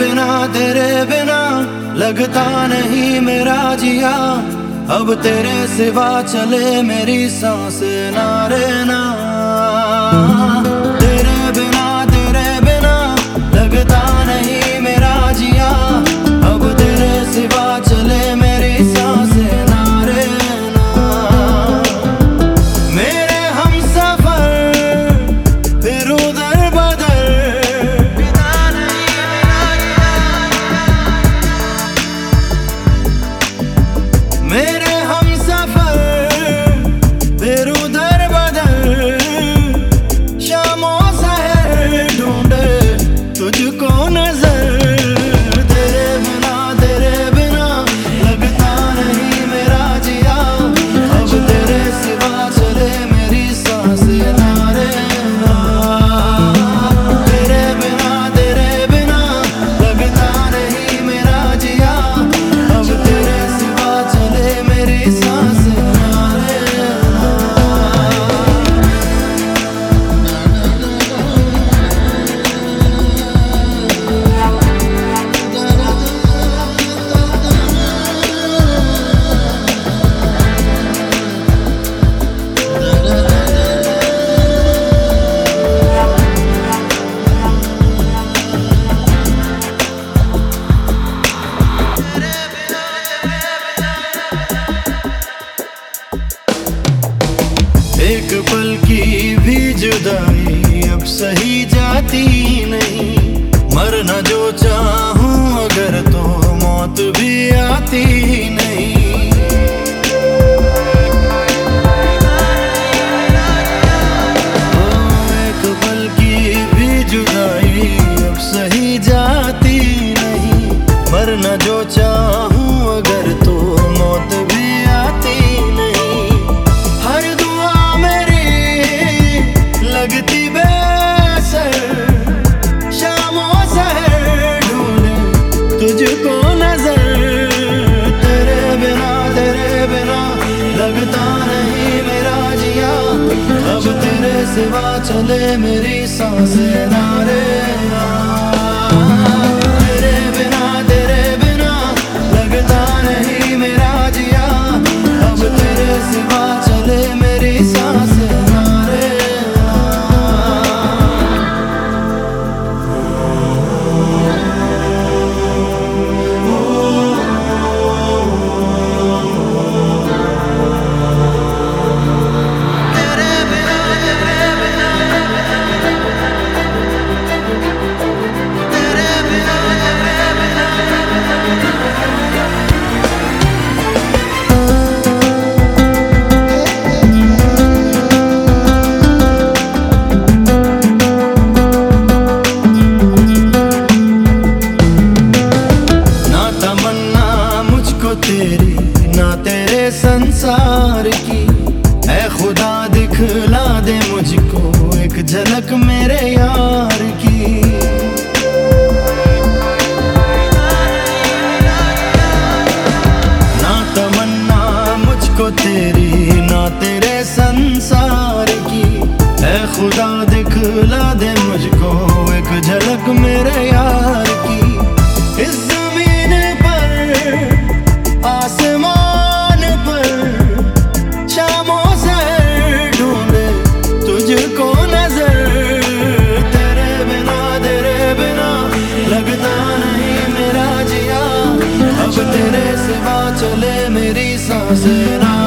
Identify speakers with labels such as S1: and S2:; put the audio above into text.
S1: बिना, तेरे बिना लगता नहीं मेरा जिया। अब तेरे सिवा चले मेरी सांस नारे ना। desert एक पल की भी जुदाई अब सही जाती नहीं। मरना जो चाहूँ अगर सिवा चले मेरी साँसें नारे। दिखला दे मुझको एक झलक मेरे यार की। ना तमन्ना मुझको तेरी, ना तेरे संसार की। है खुदा, दिखला दे मुझको एक झलक मेरे यार की। लगता नहीं मेरा जिया। तेरे सिवा चले मेरी साँसें ना।